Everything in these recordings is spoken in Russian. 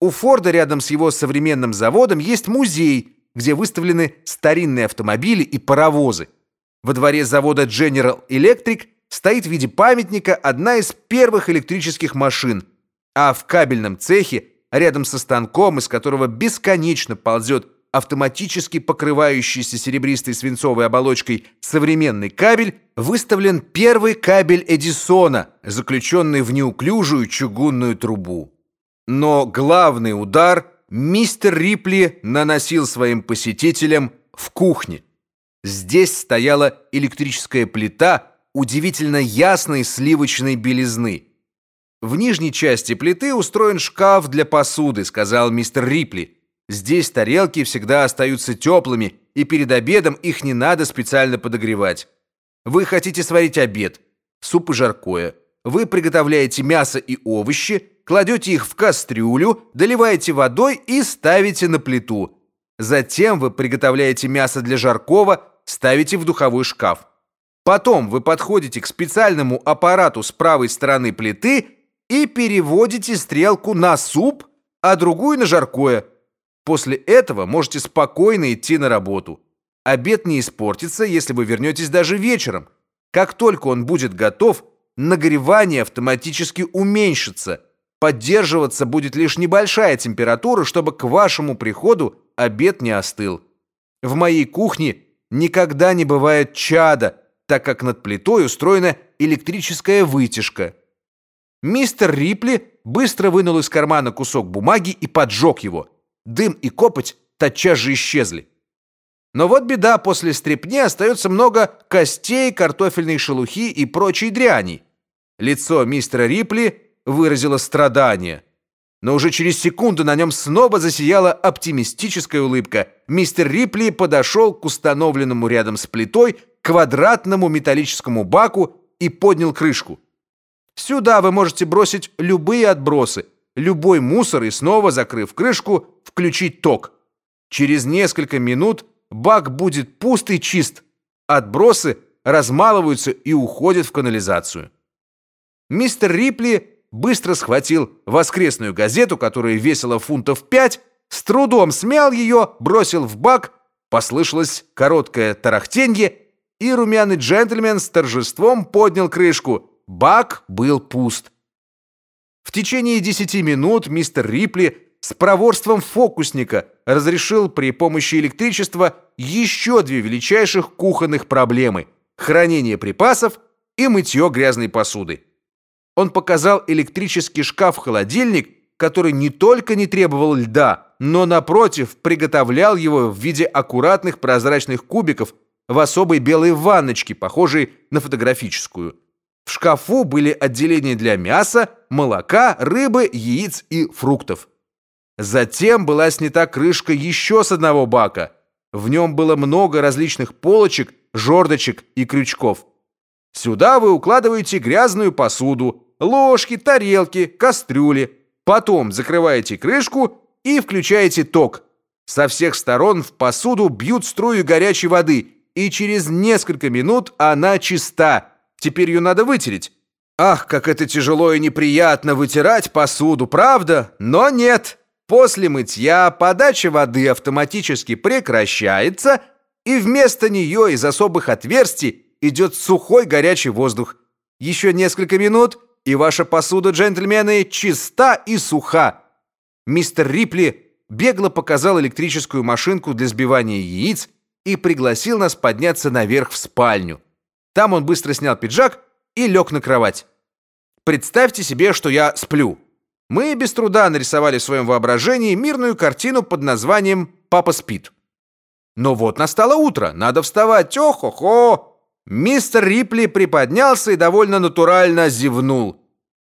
У Форда рядом с его современным заводом есть музей, где выставлены старинные автомобили и паровозы. Во дворе завода General Electric стоит в виде памятника одна из первых электрических машин, а в кабельном цехе, рядом со станком, из которого бесконечно ползет автоматически покрывающийся серебристой свинцовой оболочкой современный кабель, выставлен первый кабель Эдисона, заключенный в неуклюжую чугунную трубу. Но главный удар мистер Рипли наносил своим посетителям в кухне. Здесь стояла электрическая плита удивительно ясной сливочной белизны. В нижней части плиты устроен шкаф для посуды, сказал мистер Рипли. Здесь тарелки всегда остаются теплыми, и перед обедом их не надо специально подогревать. Вы хотите сварить обед, суп и жаркое. Вы приготовляете мясо и овощи, кладете их в кастрюлю, доливаете водой и ставите на плиту. Затем вы приготовляете мясо для жаркого, ставите в духовой шкаф. Потом вы подходите к специальному аппарату с правой стороны плиты и переводите стрелку на суп, а другую на жаркое. После этого можете спокойно идти на работу. Обед не испортится, если вы вернетесь даже вечером. Как только он будет готов, нагревание автоматически уменьшится. Поддерживаться будет лишь небольшая температура, чтобы к вашему приходу обед не остыл. В моей кухне никогда не бывает чада, так как над плитой устроена электрическая вытяжка. Мистер Рипли быстро вынул из кармана кусок бумаги и поджег его. Дым и копоть тотчас же исчезли. Но вот беда, после стрепни остается много костей, картофельной шелухи и прочей дряни. Лицо мистера Рипли выразило страдание. Но уже через секунду на нем снова засияла оптимистическая улыбка. Мистер Рипли подошел к установленному рядом с плитой квадратному металлическому баку и поднял крышку. Сюда вы можете бросить любые отбросы, любой мусор и снова, закрыв крышку, включить ток. Через несколько минут бак будет пуст и чист. Отбросы размалываются и уходят в канализацию. Мистер Рипли быстро схватил воскресную газету, которая весила фунтов пять, с трудом смял ее, бросил в бак, послышалось короткое тарахтенье, и румяный джентльмен с торжеством поднял крышку. Бак был пуст. В течение десяти минут мистер Рипли с проворством фокусника разрешил при помощи электричества еще две величайших кухонных проблемы: хранение припасов и мытье грязной посуды. Он показал электрический шкаф-холодильник, который не только не требовал льда, но напротив приготовлял его в виде аккуратных прозрачных кубиков в особой белой ванночке, похожей на фотографическую. В шкафу были отделения для мяса, молока, рыбы, яиц и фруктов. Затем была снята крышка еще с одного бака. В нем было много различных полочек, жердочек и крючков. Сюда вы укладываете грязную посуду, ложки, тарелки, кастрюли. Потом закрываете крышку и включаете ток. Со всех сторон в посуду бьют струи горячей воды, и через несколько минут она чиста. Теперь ее надо вытереть. Ах, как это тяжело и неприятно вытирать посуду, правда? Но нет. После мытья подача воды автоматически прекращается, и вместо нее из особых отверстий идет сухой горячий воздух. Еще несколько минут, и ваша посуда, джентльмены, чиста и суха. Мистер Рипли бегло показал электрическую машинку для сбивания яиц, и пригласил нас подняться наверх в спальню. Там он быстро снял пиджак и лег на кровать. Представьте себе, что я сплю. Мы без труда нарисовали в своем воображении мирную картину под названием «Папа спит». Но вот настало утро, надо вставать. Ох-хо-хо! Мистер Рипли приподнялся и довольно натурально зевнул.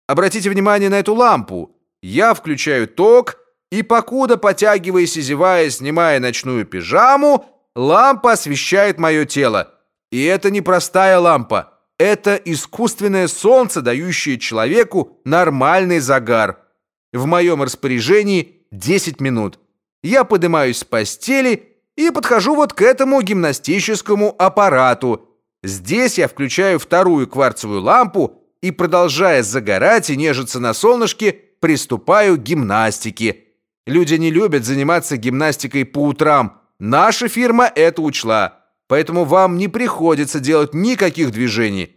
Обратите внимание на эту лампу. Я включаю ток, и покуда, потягиваясь и зевая, снимая ночную пижаму, Лампа освещает мое тело. И это не простая лампа. Это искусственное солнце, дающее человеку нормальный загар. В моем распоряжении 10 минут. Я поднимаюсь с постели и подхожу вот к этому гимнастическому аппарату. Здесь я включаю вторую кварцевую лампу и, продолжая загорать и нежиться на солнышке, приступаю к гимнастике. Люди не любят заниматься гимнастикой по утрам. Наша фирма это учла. Поэтому вам не приходится делать никаких движений.